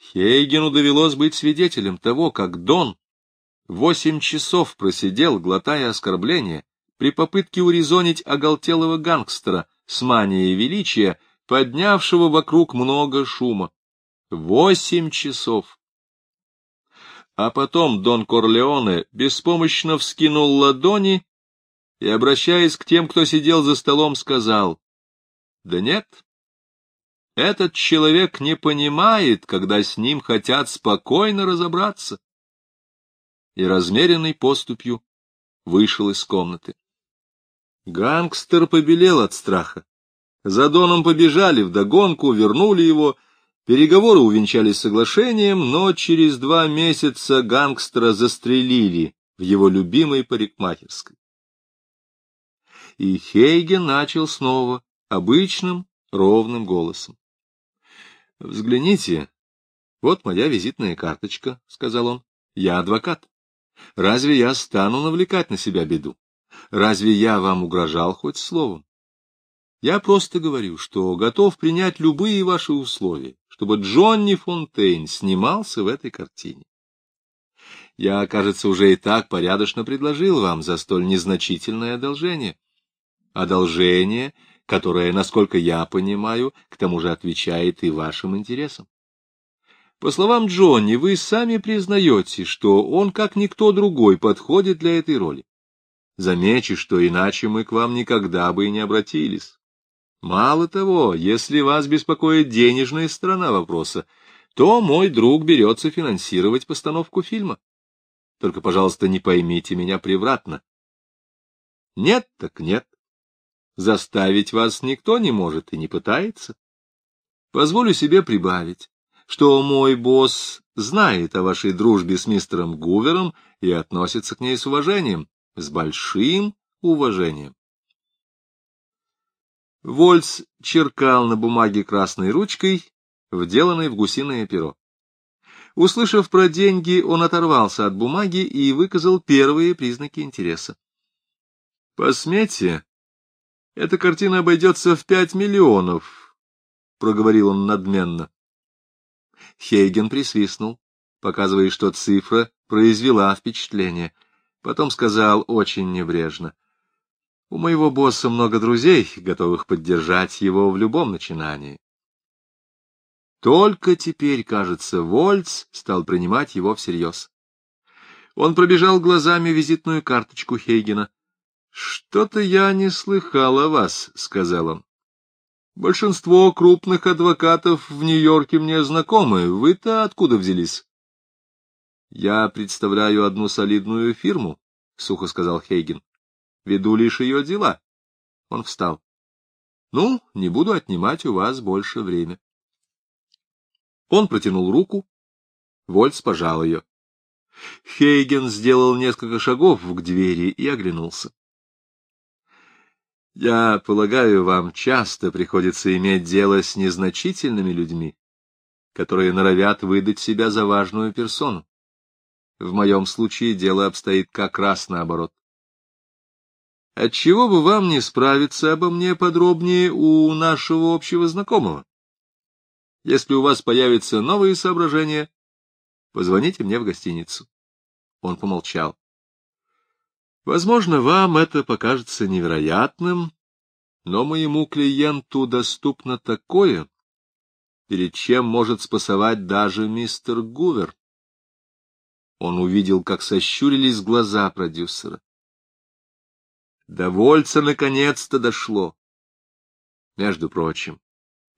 Хейгену довелось быть свидетелем того, как Дон восемь часов просидел, глотая оскорбления, при попытке урезонить оголтелого гангстера с манией величия, поднявшего вокруг много шума. Восемь часов. А потом Дон Корлеоне беспомощно вскинул ладони и, обращаясь к тем, кто сидел за столом, сказал, «Да нет, этот человек не понимает, когда с ним хотят спокойно разобраться». И размеренной поступью вышел из комнаты. Гангстер побелел от страха. За Доном побежали вдогонку, вернули его. Переговоры увенчались соглашением, но через два месяца гангстера застрелили в его любимой парикмахерской. И Хейген начал снова обычным ровным голосом. — Взгляните, вот моя визитная карточка, — сказал он. — Я адвокат. Разве я стану навлекать на себя беду? Разве я вам угрожал хоть словом? Я просто говорю, что готов принять любые ваши условия, чтобы Джонни Фонтейн снимался в этой картине. Я, кажется, уже и так порядочно предложил вам за столь незначительное одолжение одолжение, которое, насколько я понимаю, к тому же отвечает и вашим интересам. По словам Джонни, вы сами признаете, что он, как никто другой, подходит для этой роли. Замечу, что иначе мы к вам никогда бы и не обратились. Мало того, если вас беспокоит денежная сторона вопроса, то мой друг берется финансировать постановку фильма. Только, пожалуйста, не поймите меня превратно. Нет так нет. Заставить вас никто не может и не пытается. Позволю себе прибавить, что мой босс знает о вашей дружбе с мистером Гувером и относится к ней с уважением, с большим уважением. Вольц черкал на бумаге красной ручкой, вделанной в гусиное перо. Услышав про деньги, он оторвался от бумаги и выказал первые признаки интереса. — Посметьте, эта картина обойдется в пять миллионов, — проговорил он надменно. Хейген присвистнул, показывая, что цифра произвела впечатление. Потом сказал очень небрежно. — У моего босса много друзей, готовых поддержать его в любом начинании. Только теперь, кажется, Вольц стал принимать его всерьез. Он пробежал глазами визитную карточку Хейгена. — Что-то я не слыхал о вас, — сказал он. — Большинство крупных адвокатов в Нью-Йорке мне знакомы. Вы-то откуда взялись? — Я представляю одну солидную фирму, — сухо сказал Хейген. — Веду лишь ее дела. Он встал. — Ну, не буду отнимать у вас больше времени. Он протянул руку. Вольц пожал ее. Хейген сделал несколько шагов к двери и оглянулся. Я полагаю, вам часто приходится иметь дело с незначительными людьми, которые норовят выдать себя за важную персону. В моем случае дело обстоит как раз наоборот. Отчего бы вам не справиться обо мне подробнее у нашего общего знакомого? Если у вас появятся новые соображения, позвоните мне в гостиницу. Он помолчал. Возможно, вам это покажется невероятным, но моему клиенту доступно такое, перед чем может спасовать даже мистер Гувер. Он увидел, как сощурились глаза продюсера. Довольца наконец-то дошло. Между прочим,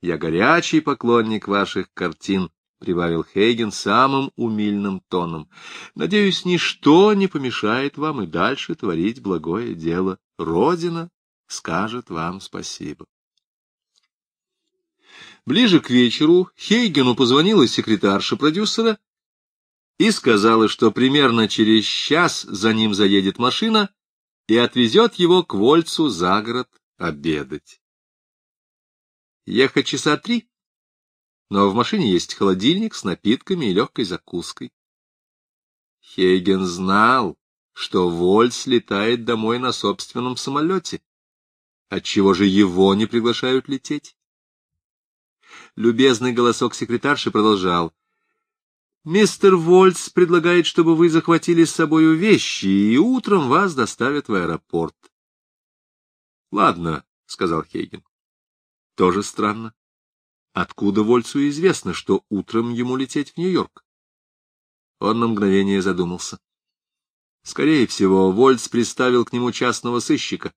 я горячий поклонник ваших картин, прибавил Хейген самым умильным тоном. Надеюсь, ничто не помешает вам и дальше творить благое дело. Родина скажет вам спасибо. Ближе к вечеру Хейгену позвонила секретарша продюсера и сказала, что примерно через час за ним заедет машина и отвезет его к Вольцу за город обедать. Ехать часа три, но в машине есть холодильник с напитками и легкой закуской. Хейген знал, что Вольц летает домой на собственном самолете. Отчего же его не приглашают лететь? Любезный голосок секретарши продолжал. Мистер Вольц предлагает, чтобы вы захватили с собой вещи, и утром вас доставят в аэропорт. — Ладно, — сказал Хейген. — Тоже странно. Откуда Вольцу известно, что утром ему лететь в Нью-Йорк? Он на мгновение задумался. Скорее всего, Вольц приставил к нему частного сыщика.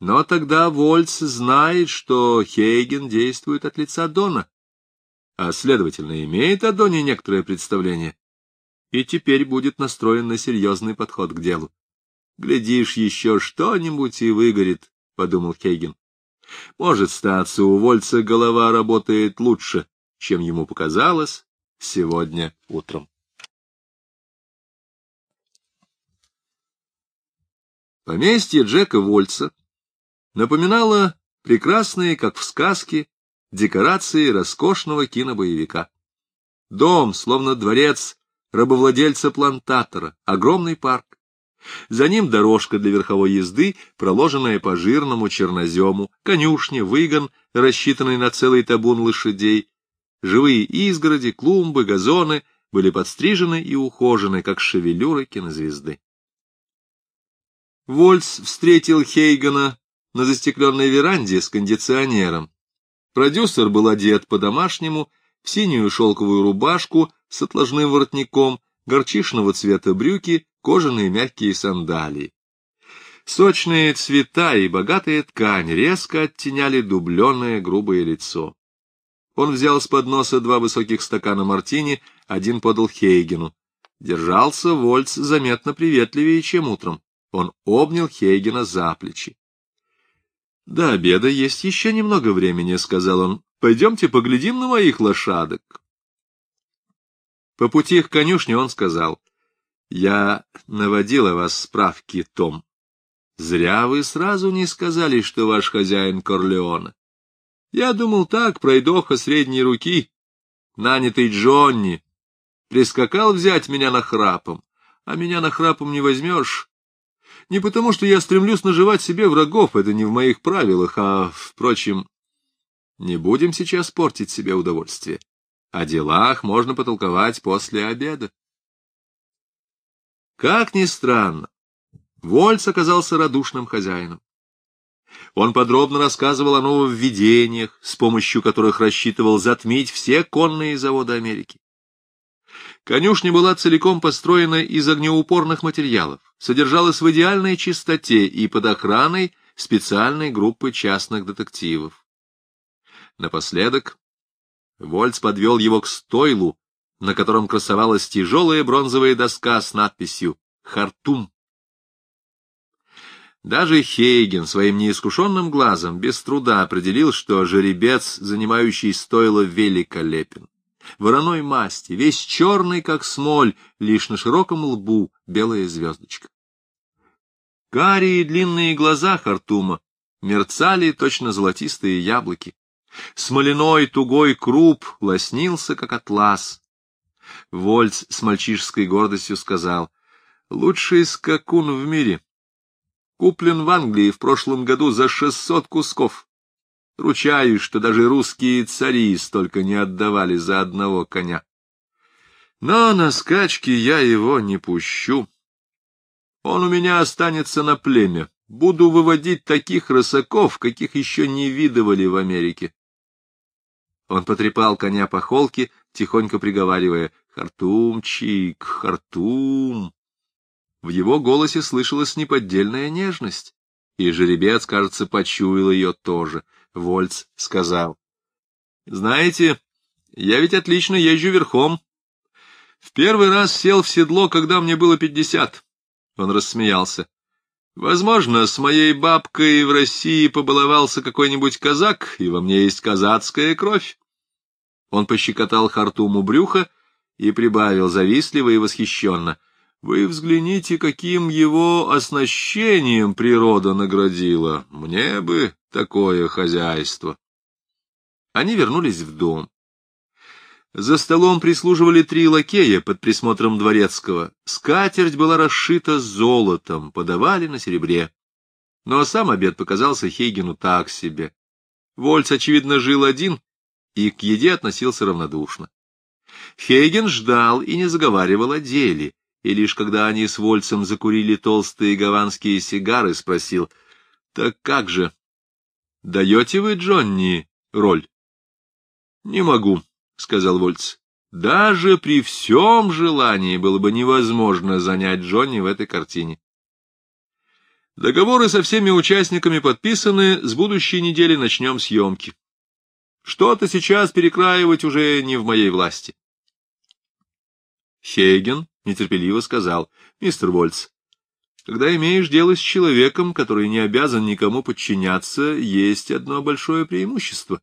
Но тогда Вольц знает, что Хейген действует от лица Дона а, следовательно, имеет о Доне некоторое представление, и теперь будет настроен на серьезный подход к делу. «Глядишь, еще что-нибудь и выгорит», — подумал Хейген. «Может, статься у Вольца голова работает лучше, чем ему показалось сегодня утром». Поместье Джека Вольца напоминало прекрасные, как в сказке, декорации роскошного кинобоевика. Дом, словно дворец рабовладельца-плантатора, огромный парк. За ним дорожка для верховой езды, проложенная по жирному чернозему, конюшня, выгон, рассчитанный на целый табун лошадей. Живые изгороди, клумбы, газоны были подстрижены и ухожены, как шевелюры кинозвезды. Вольц встретил Хейгана на застекленной веранде с кондиционером. Продюсер был одет по-домашнему, в синюю шелковую рубашку с отложным воротником, горчишного цвета брюки, кожаные мягкие сандалии. Сочные цвета и богатая ткань резко оттеняли дубленное грубое лицо. Он взял с подноса два высоких стакана мартини, один подал Хейгену. Держался Вольц заметно приветливее, чем утром. Он обнял Хейгена за плечи. — До обеда есть еще немного времени, — сказал он. — Пойдемте поглядим на моих лошадок. По пути к конюшне он сказал. — Я наводила вас справки, Том. Зря вы сразу не сказали, что ваш хозяин Корлеона. Я думал так, пройдоха средней руки, нанятый Джонни, прискакал взять меня на храпом, а меня на храпом не возьмешь. Не потому, что я стремлюсь наживать себе врагов, это не в моих правилах, а, впрочем, не будем сейчас портить себе удовольствие. О делах можно потолковать после обеда. Как ни странно, Вольц оказался радушным хозяином. Он подробно рассказывал о нововведениях, с помощью которых рассчитывал затмить все конные заводы Америки. Конюшня была целиком построена из огнеупорных материалов, содержалась в идеальной чистоте и под охраной специальной группы частных детективов. Напоследок Вольц подвел его к стойлу, на котором красовалась тяжелая бронзовая доска с надписью «Хартум». Даже Хейген своим неискушенным глазом без труда определил, что жеребец, занимающий стойло, великолепен вороной масти, весь черный, как смоль, лишь на широком лбу белая звездочка. Карие длинные глаза Хартума мерцали точно золотистые яблоки. Смоляной тугой круп лоснился, как атлас. Вольц с мальчишеской гордостью сказал, «Лучший скакун в мире. Куплен в Англии в прошлом году за шестьсот кусков. Ручаюсь, что даже русские цари столько не отдавали за одного коня. Но на скачки я его не пущу. Он у меня останется на племя. Буду выводить таких рысаков, каких еще не видывали в Америке. Он потрепал коня по холке, тихонько приговаривая «Хартумчик, Хартум». В его голосе слышалась неподдельная нежность, и жеребец, кажется, почуял ее тоже — Вольц сказал. — Знаете, я ведь отлично езжу верхом. В первый раз сел в седло, когда мне было пятьдесят. Он рассмеялся. Возможно, с моей бабкой в России побаловался какой-нибудь казак, и во мне есть казацкая кровь. Он пощекотал Хартуму брюха и прибавил завистливо и восхищенно. Вы взгляните, каким его оснащением природа наградила. Мне бы такое хозяйство. Они вернулись в дом. За столом прислуживали три лакея под присмотром дворецкого. Скатерть была расшита золотом, подавали на серебре. Но сам обед показался Хейгену так себе. Вольц, очевидно, жил один и к еде относился равнодушно. Хейген ждал и не заговаривал о деле, и лишь когда они с Вольцем закурили толстые гаванские сигары, спросил, «Так как же, даете вы Джонни роль?» «Не могу», — сказал Вольц. «Даже при всем желании было бы невозможно занять Джонни в этой картине. Договоры со всеми участниками подписаны, с будущей недели начнем съемки. Что-то сейчас перекраивать уже не в моей власти. Хейген нетерпеливо сказал, мистер Вольц, когда имеешь дело с человеком, который не обязан никому подчиняться, есть одно большое преимущество.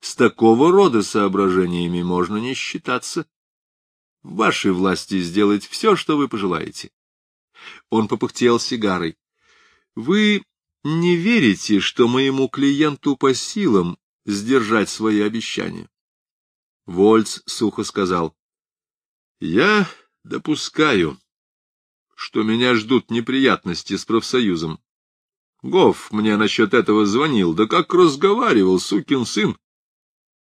С такого рода соображениями можно не считаться. В вашей власти сделать все, что вы пожелаете. Он попыхтел сигарой. Вы не верите, что моему клиенту по силам сдержать свои обещания? Вольц сухо сказал. Я допускаю, что меня ждут неприятности с профсоюзом. Гоф мне насчет этого звонил, да как разговаривал, сукин сын.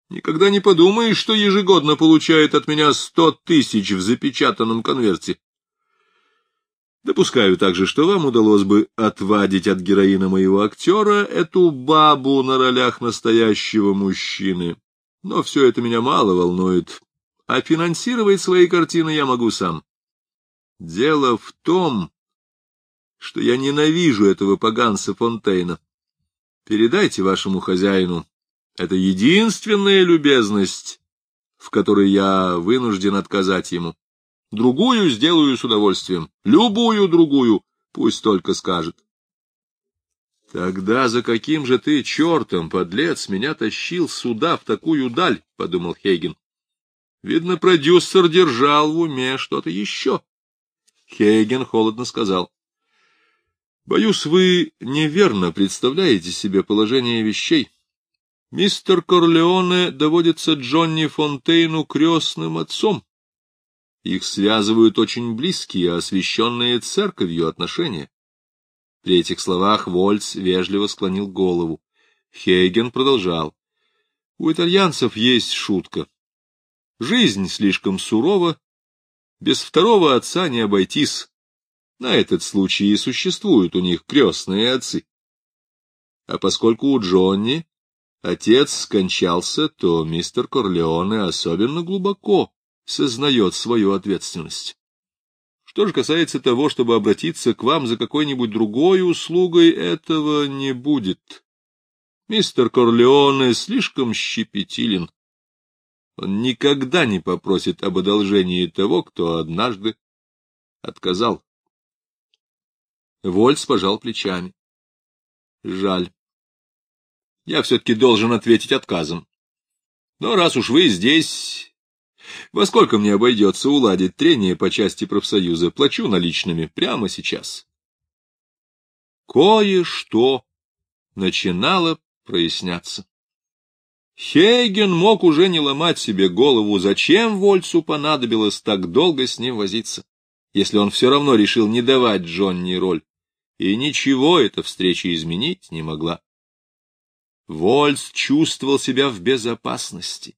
Никогда не подумаешь, что ежегодно получает от меня сто тысяч в запечатанном конверте. Допускаю также, что вам удалось бы отвадить от героина моего актера эту бабу на ролях настоящего мужчины. Но все это меня мало волнует, а финансировать свои картины я могу сам. Дело в том, что я ненавижу этого поганца Фонтейна. Передайте вашему хозяину. Это единственная любезность, в которой я вынужден отказать ему. Другую сделаю с удовольствием. Любую другую. Пусть только скажет. Тогда за каким же ты чертом, подлец, меня тащил сюда, в такую даль, — подумал Хейген. Видно, продюсер держал в уме что-то еще. Хейген холодно сказал. — Боюсь, вы неверно представляете себе положение вещей. Мистер Корлеоне доводится Джонни Фонтейну крестным отцом. Их связывают очень близкие, освященные церковью отношения. При этих словах Вольц вежливо склонил голову. Хейген продолжал. У итальянцев есть шутка. Жизнь слишком сурова, без второго отца не обойтись. На этот случай и существуют у них крестные отцы. А поскольку у Джонни отец скончался, то мистер Корлеоне особенно глубоко сознает свою ответственность. Что же касается того, чтобы обратиться к вам за какой-нибудь другой услугой, этого не будет. Мистер Корлеоне слишком щепетилен. Он никогда не попросит об одолжении того, кто однажды отказал. Вольц пожал плечами. Жаль. Я все-таки должен ответить отказом. Но раз уж вы здесь, во сколько мне обойдется уладить трение по части профсоюза? Плачу наличными прямо сейчас. Кое-что начинало проясняться. Хейген мог уже не ломать себе голову, зачем Вольцу понадобилось так долго с ним возиться, если он все равно решил не давать Джонни роль, и ничего эта встреча изменить не могла. Вольц чувствовал себя в безопасности.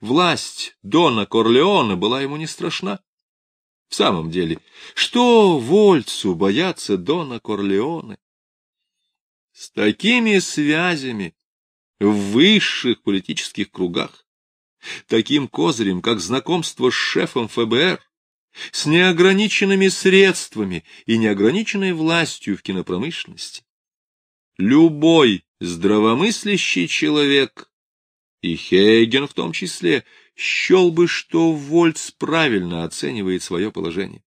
Власть Дона Корлеона была ему не страшна. В самом деле, что Вольцу бояться Дона Корлеоне? С такими связями в высших политических кругах, таким козырем, как знакомство с шефом ФБР, с неограниченными средствами и неограниченной властью в кинопромышленности. Любой здравомыслящий человек и Хейген в том числе, счел бы, что Вольц правильно оценивает свое положение.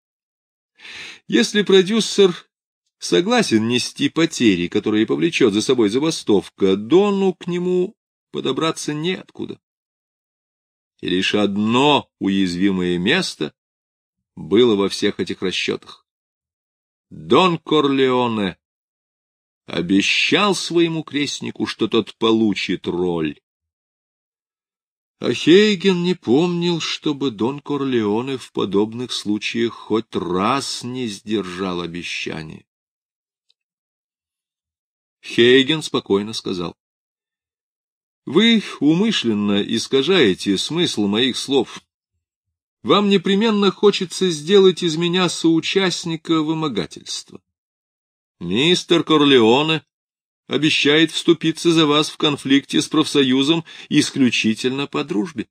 Если продюсер согласен нести потери, которые повлечет за собой забастовка, Дону к нему подобраться неоткуда. И лишь одно уязвимое место было во всех этих расчетах. Дон Корлеоне обещал своему крестнику, что тот получит роль. А Хейген не помнил, чтобы Дон Корлеоне в подобных случаях хоть раз не сдержал обещание. Хейген спокойно сказал. — Вы умышленно искажаете смысл моих слов, вам непременно хочется сделать из меня соучастника вымогательства. Мистер Корлеоне обещает вступиться за вас в конфликте с профсоюзом исключительно по дружбе.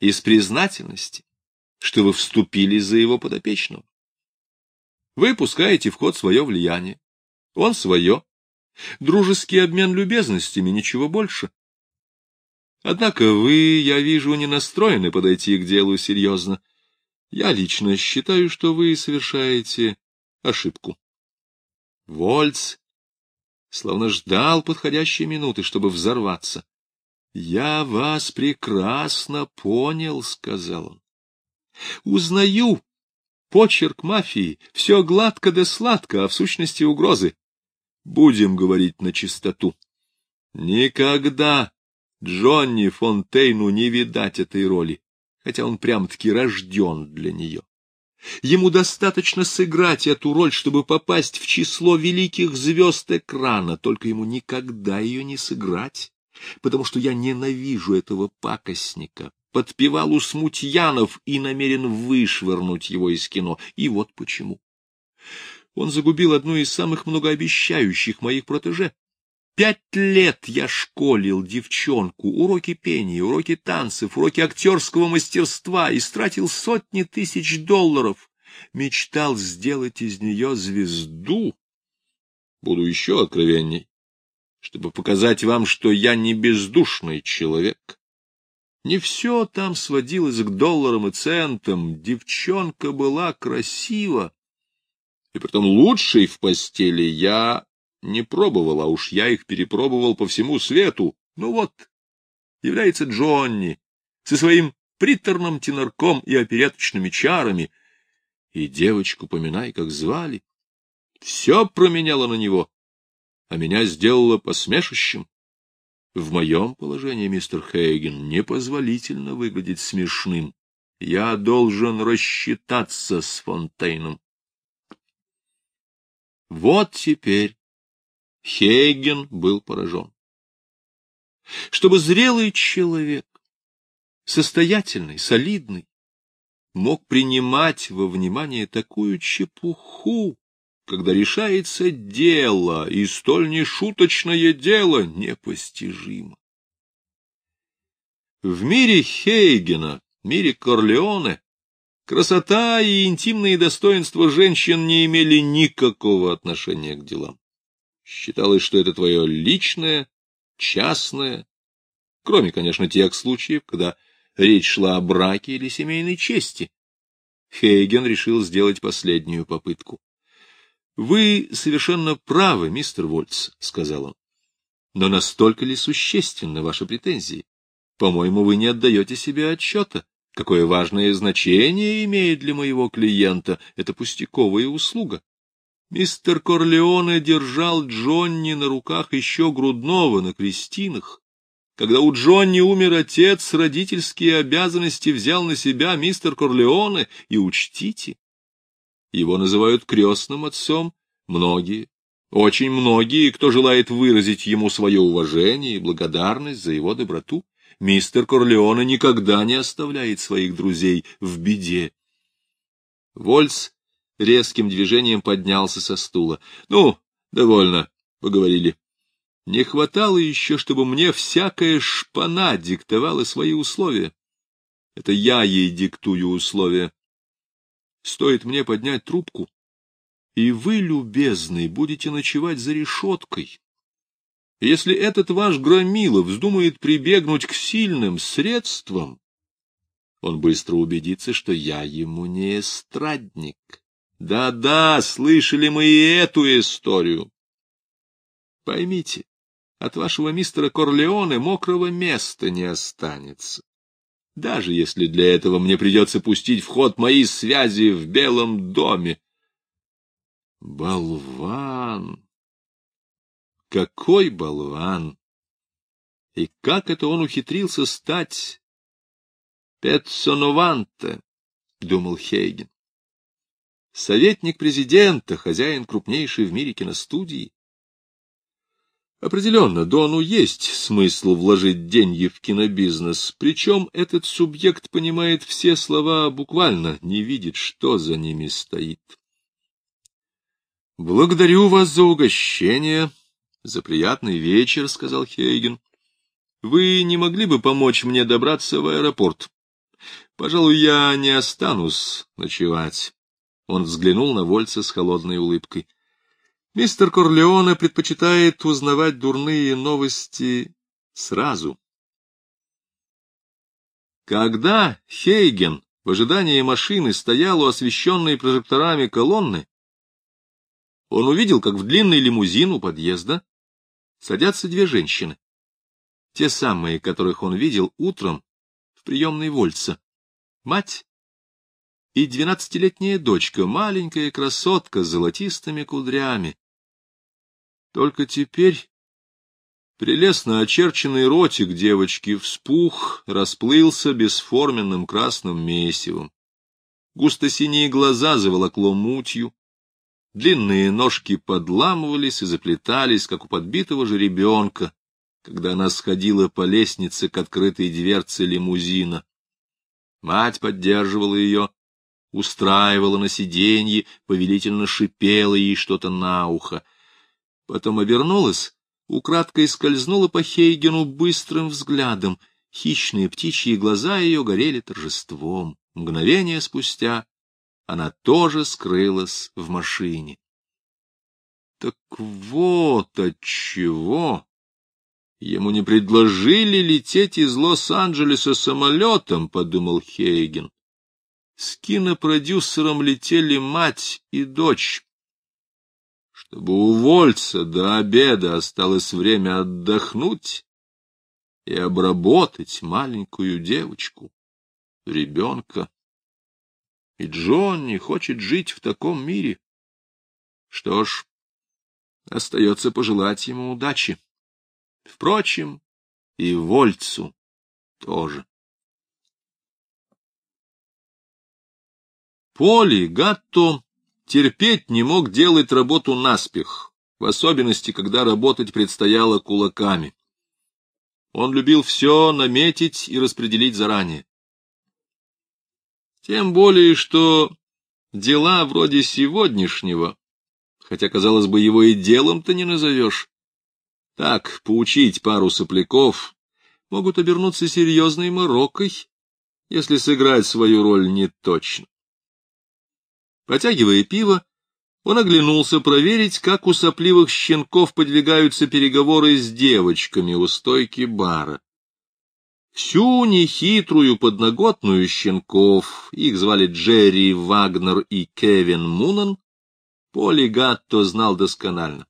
Из признательности, что вы вступили за его подопечного. Вы пускаете в ход свое влияние, он свое. Дружеский обмен любезностями, ничего больше. Однако вы, я вижу, не настроены подойти к делу серьезно. Я лично считаю, что вы совершаете ошибку. Вольц словно ждал подходящей минуты, чтобы взорваться. — Я вас прекрасно понял, — сказал он. — Узнаю. Почерк мафии. Все гладко да сладко, а в сущности угрозы. Будем говорить на чистоту. Никогда Джонни Фонтейну не видать этой роли, хотя он прям-таки рожден для нее. Ему достаточно сыграть эту роль, чтобы попасть в число великих звезд экрана, только ему никогда ее не сыграть, потому что я ненавижу этого пакостника, подпевал у смутьянов и намерен вышвырнуть его из кино. И вот почему. Он загубил одну из самых многообещающих моих протеже. Пять лет я школил девчонку, уроки пения, уроки танцев, уроки актерского мастерства, и стратил сотни тысяч долларов. Мечтал сделать из нее звезду. Буду еще откровенней, чтобы показать вам, что я не бездушный человек. Не все там сводилось к долларам и центам. Девчонка была красива. И потом лучшей в постели я не пробовал, а уж я их перепробовал по всему свету. Ну вот, является Джонни со своим приторным тенорком и опереточными чарами. И девочку поминай, как звали. Все променяло на него, а меня сделало посмешищем. В моем положении, мистер Хейген, непозволительно выглядеть смешным. Я должен рассчитаться с Фонтейном. Вот теперь Хейген был поражен. Чтобы зрелый человек, состоятельный, солидный, мог принимать во внимание такую чепуху, когда решается дело, и столь нешуточное дело непостижимо. В мире Хейгена, мире Корлеоне, красота и интимные достоинства женщин не имели никакого отношения к делам. Считалось, что это твое личное, частное, кроме, конечно, тех случаев, когда речь шла о браке или семейной чести. Хейген решил сделать последнюю попытку. — Вы совершенно правы, мистер Вольц, — сказал он. — Но настолько ли существенны ваши претензии? По-моему, вы не отдаете себе отчета, какое важное значение имеет для моего клиента эта пустяковая услуга. Мистер Корлеоне держал Джонни на руках еще грудного на крестинах. Когда у Джонни умер отец, родительские обязанности взял на себя мистер Корлеоне, и учтите, его называют крестным отцом многие, очень многие, кто желает выразить ему свое уважение и благодарность за его доброту. Мистер Корлеоне никогда не оставляет своих друзей в беде. Вольц резким движением поднялся со стула. — Ну, довольно, — поговорили. Не хватало еще, чтобы мне всякая шпана диктовала свои условия. Это я ей диктую условия. Стоит мне поднять трубку, и вы, любезный, будете ночевать за решеткой. Если этот ваш громила вздумает прибегнуть к сильным средствам, он быстро убедится, что я ему не эстрадник. Да-да, слышали мы и эту историю. Поймите, от вашего мистера Корлеоне мокрого места не останется. Даже если для этого мне придется пустить в ход мои связи в Белом доме. Болван! Какой болван! И как это он ухитрился стать Петсонованте, — думал Хейген советник президента, хозяин крупнейшей в мире киностудии. Определенно, Дону есть смысл вложить деньги в кинобизнес, причем этот субъект понимает все слова буквально, не видит, что за ними стоит. — Благодарю вас за угощение, за приятный вечер, — сказал Хейген. — Вы не могли бы помочь мне добраться в аэропорт? Пожалуй, я не останусь ночевать. Он взглянул на Вольца с холодной улыбкой. Мистер Корлеоне предпочитает узнавать дурные новости сразу. Когда Хейген в ожидании машины стоял у освещенной прожекторами колонны, он увидел, как в длинный лимузин у подъезда садятся две женщины. Те самые, которых он видел утром в приемной Вольца. Мать и двенадцатилетняя дочка, маленькая красотка с золотистыми кудрями. Только теперь прелестно очерченный ротик девочки вспух, расплылся бесформенным красным месивом. Густо-синие глаза заволокло мутью, длинные ножки подламывались и заплетались, как у подбитого жеребенка, когда она сходила по лестнице к открытой дверце лимузина. Мать поддерживала ее, устраивала на сиденье, повелительно шипела ей что-то на ухо — Потом обернулась, украдкой скользнула по Хейгену быстрым взглядом. Хищные птичьи глаза ее горели торжеством. Мгновение спустя она тоже скрылась в машине. Так вот отчего ему не предложили лететь из Лос-Анджелеса самолетом, — подумал Хейген. С кинопродюсером летели мать и дочь чтобы у Вольца до обеда осталось время отдохнуть и обработать маленькую девочку, ребенка. И Джон не хочет жить в таком мире. Что ж, остается пожелать ему удачи. Впрочем, и Вольцу тоже. Поли Гатто терпеть не мог делать работу наспех, в особенности, когда работать предстояло кулаками. Он любил все наметить и распределить заранее. Тем более, что дела вроде сегодняшнего, хотя, казалось бы, его и делом-то не назовешь, так, поучить пару сопляков могут обернуться серьезной морокой, если сыграть свою роль не точно. Потягивая пиво, он оглянулся проверить, как у сопливых щенков подвигаются переговоры с девочками у стойки бара. Всю нехитрую подноготную щенков, их звали Джерри Вагнер и Кевин Мунан, Поли Гатто знал досконально.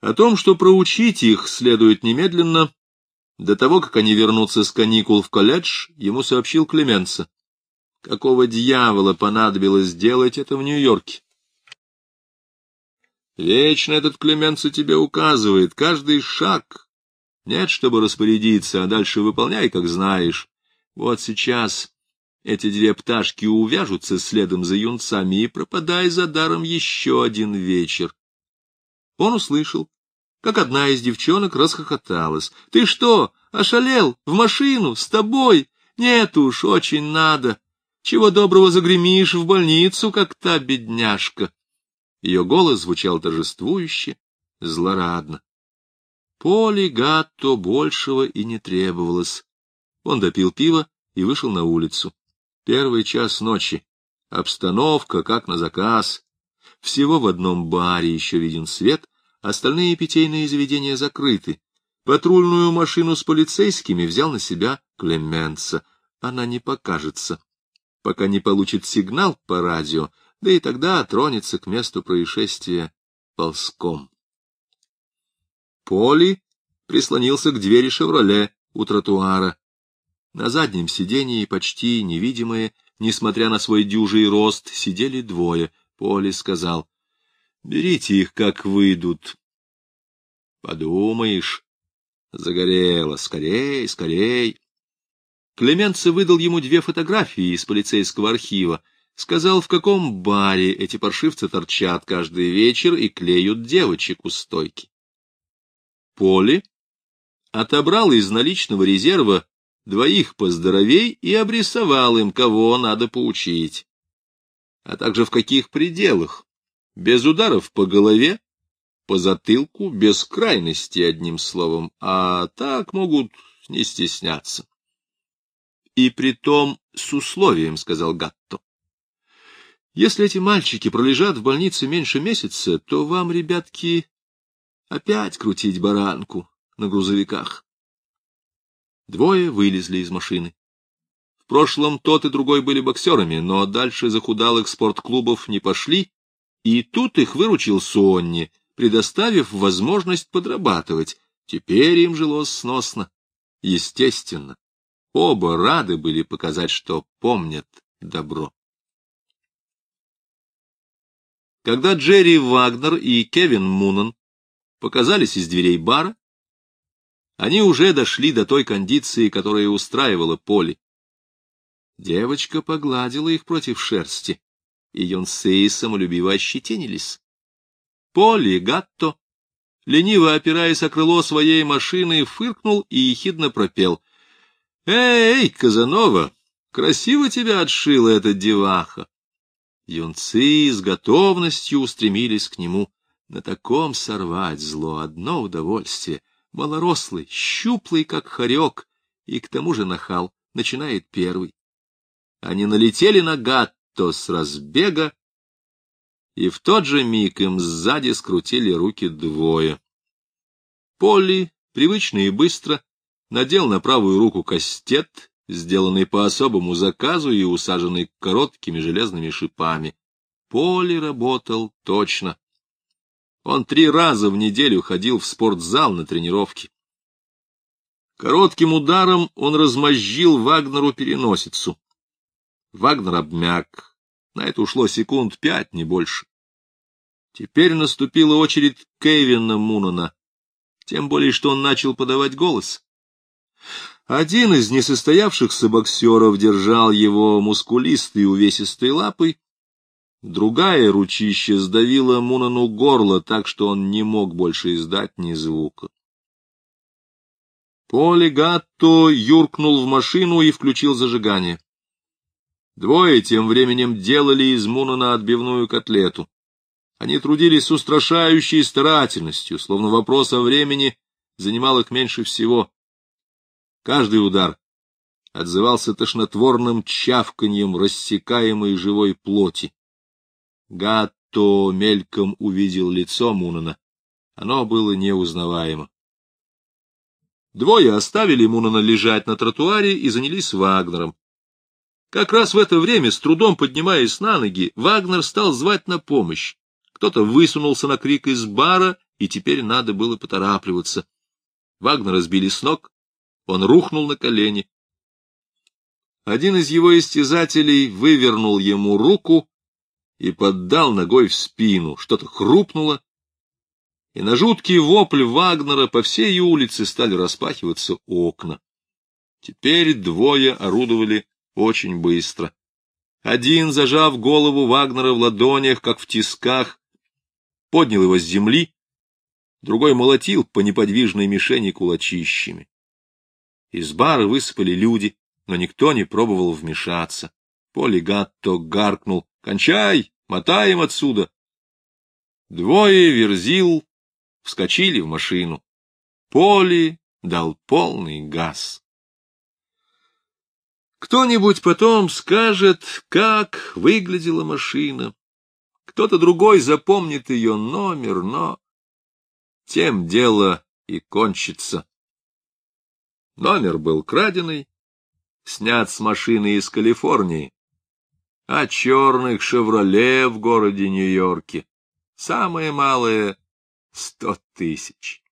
О том, что проучить их следует немедленно, до того, как они вернутся с каникул в колледж, ему сообщил Клеменца. Какого дьявола понадобилось сделать это в Нью-Йорке? Вечно этот Клеменцо тебе указывает, каждый шаг. Нет, чтобы распорядиться, а дальше выполняй, как знаешь. Вот сейчас эти две пташки увяжутся следом за юнцами и пропадай за даром еще один вечер. Он услышал, как одна из девчонок расхохоталась. — Ты что, ошалел? В машину? С тобой? Нет уж, очень надо. Чего доброго загремишь в больницу, как та бедняжка. Ее голос звучал торжествующе, злорадно. Поли Гатто большего и не требовалось. Он допил пиво и вышел на улицу. Первый час ночи. Обстановка, как на заказ. Всего в одном баре еще виден свет, остальные питейные заведения закрыты. Патрульную машину с полицейскими взял на себя Клеменца. Она не покажется пока не получит сигнал по радио, да и тогда тронется к месту происшествия ползком. Поли прислонился к двери «Шевроле» у тротуара. На заднем сидении, почти невидимые, несмотря на свой дюжий рост, сидели двое. Поли сказал, — Берите их, как выйдут. — Подумаешь, загорело, скорей, скорей. Клеменце выдал ему две фотографии из полицейского архива, сказал, в каком баре эти паршивцы торчат каждый вечер и клеют девочек у стойки. Поли отобрал из наличного резерва двоих поздоровей и обрисовал им, кого надо поучить, а также в каких пределах, без ударов по голове, по затылку, без крайности, одним словом, а так могут не стесняться. И при том с условием, — сказал Гатто. Если эти мальчики пролежат в больнице меньше месяца, то вам, ребятки, опять крутить баранку на грузовиках. Двое вылезли из машины. В прошлом тот и другой были боксерами, но дальше захудалых спортклубов не пошли, и тут их выручил Сонни, предоставив возможность подрабатывать. Теперь им жилось сносно. Естественно, оба рады были показать, что помнят добро. Когда Джерри Вагнер и Кевин Мунан показались из дверей бара, они уже дошли до той кондиции, которая устраивала Поли. Девочка погладила их против шерсти, и Йонсей самолюбиво ощетинились. Поли Гатто, лениво опираясь о крыло своей машины, фыркнул и ехидно пропел. — Эй, Казанова, красиво тебя отшила эта деваха! Юнцы с готовностью устремились к нему. На таком сорвать зло одно удовольствие. Малорослый, щуплый, как хорек, и к тому же нахал, начинает первый. Они налетели на Гатто с разбега, и в тот же миг им сзади скрутили руки двое. Полли, привычно и быстро, надел на правую руку кастет, сделанный по особому заказу и усаженный короткими железными шипами. Полли работал точно. Он три раза в неделю ходил в спортзал на тренировки. Коротким ударом он размозжил Вагнеру переносицу. Вагнер обмяк. На это ушло секунд пять, не больше. Теперь наступила очередь Кевина Мунана, тем более, что он начал подавать голос. Один из несостоявшихся боксеров держал его мускулистой увесистой лапой, другая ручище сдавила Мунану горло так, что он не мог больше издать ни звука. Поли Гатто юркнул в машину и включил зажигание. Двое тем временем делали из Мунана отбивную котлету. Они трудились с устрашающей старательностью, словно вопрос о времени занимал их меньше всего. Каждый удар отзывался тошнотворным чавканьем рассекаемой живой плоти. Гатто мельком увидел лицо Мунана. Оно было неузнаваемо. Двое оставили Мунана лежать на тротуаре и занялись Вагнером. Как раз в это время, с трудом поднимаясь на ноги, Вагнер стал звать на помощь. Кто-то высунулся на крик из бара, и теперь надо было поторапливаться. Вагнера сбили с ног, он рухнул на колени. Один из его истязателей вывернул ему руку и поддал ногой в спину. Что-то хрупнуло, и на жуткий вопль Вагнера по всей улице стали распахиваться окна. Теперь двое орудовали очень быстро. Один, зажав голову Вагнера в ладонях, как в тисках, поднял его с земли, другой молотил по неподвижной мишени кулачищами. Из бара высыпали люди, но никто не пробовал вмешаться. Полигатто гаркнул. — Кончай! Мотаем отсюда! Двое верзил вскочили в машину. Поли дал полный газ. Кто-нибудь потом скажет, как выглядела машина, кто-то другой запомнит ее номер, но тем дело и кончится. Номер был краденый, снят с машины из Калифорнии, а черных «Шевроле» в городе Нью-Йорке самое малое — сто тысяч.